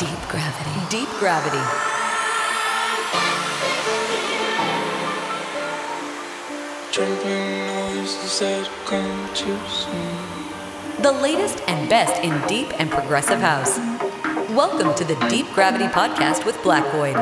Deep gravity. Deep gravity. Jumping noises that come too soon. The latest and best in deep and progressive house. Welcome to the Deep Gravity Podcast with Black Void.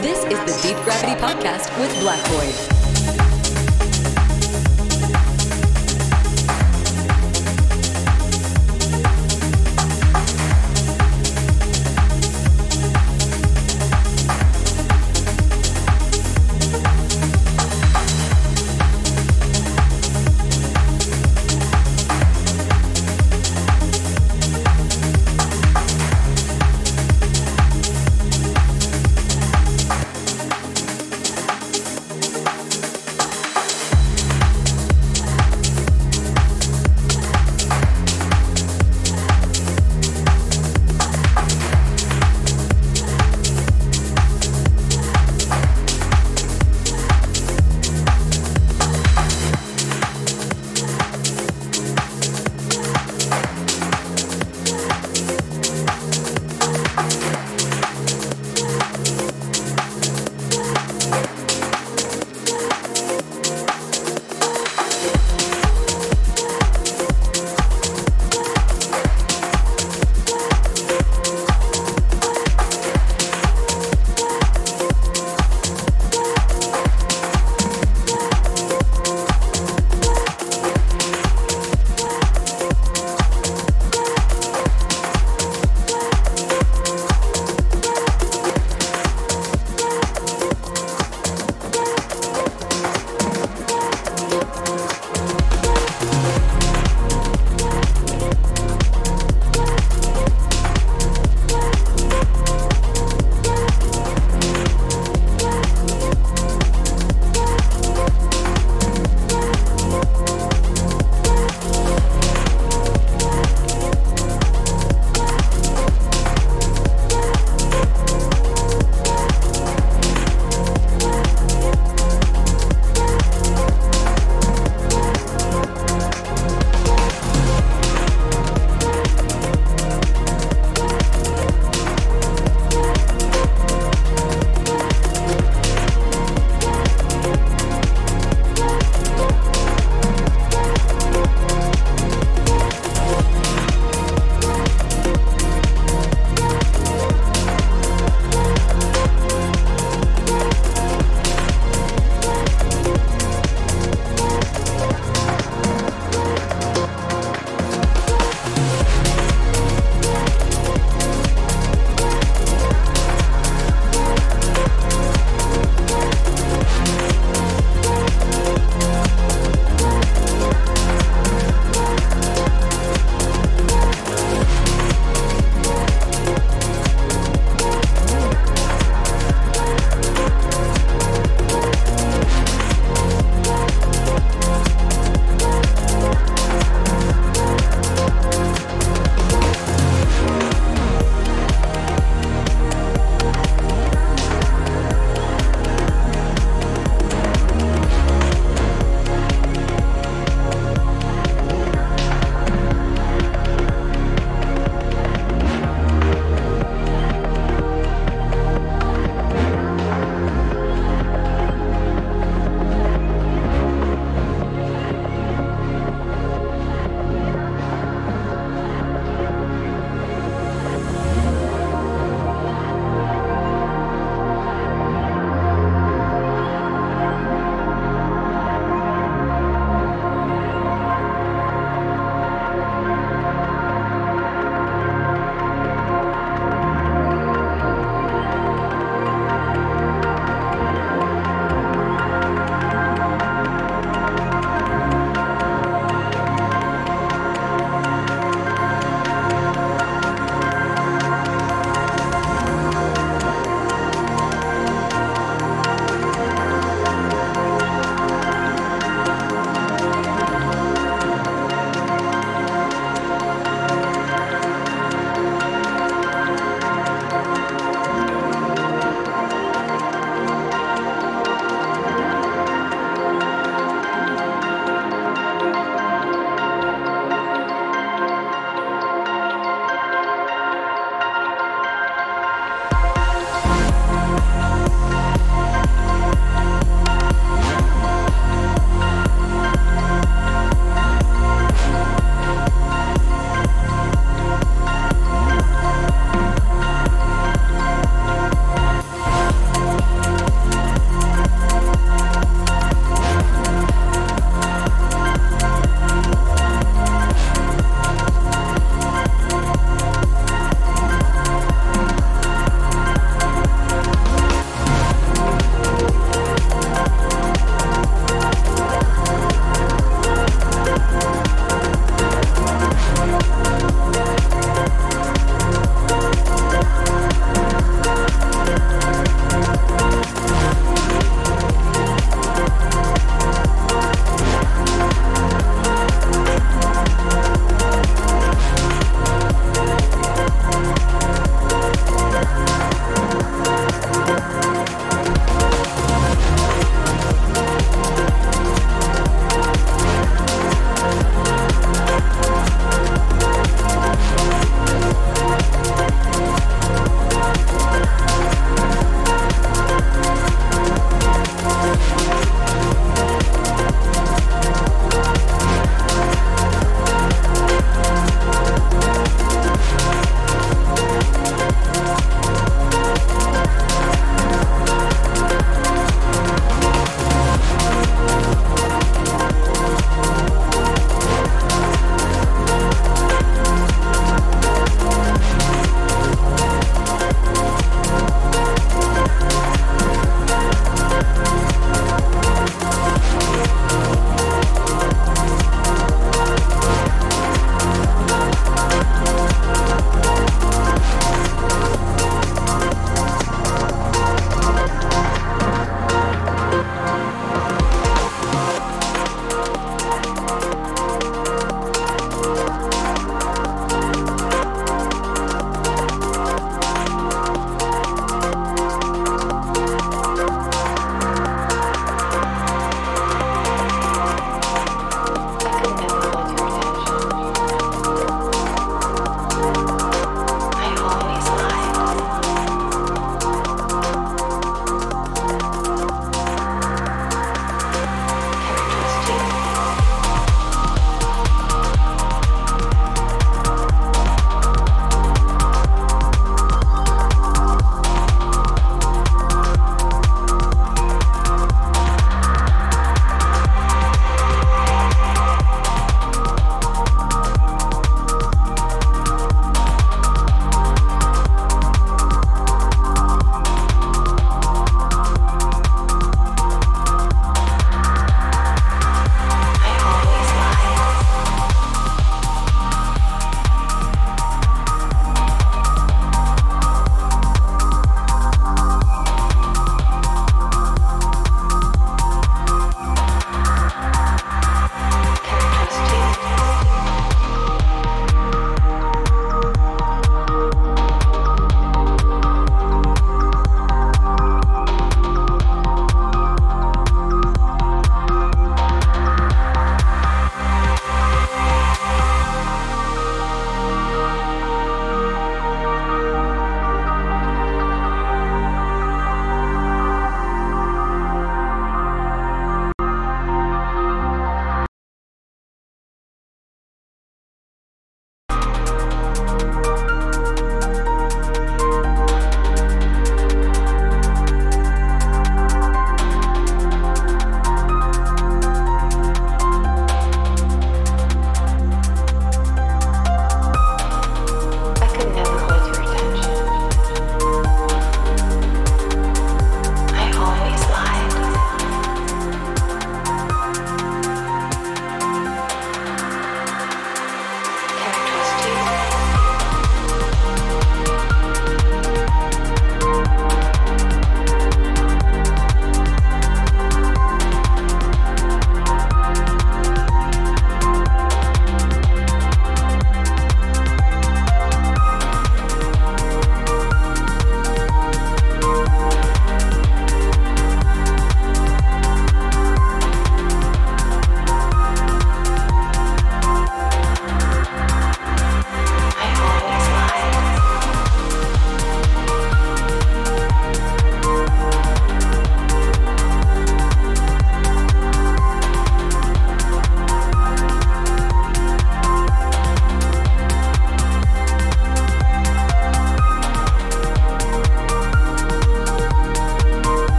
This is the Deep Gravity Podcast with Black Void.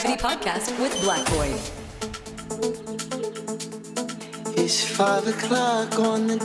Gravity Podcast with Black Boy. It's five o'clock on the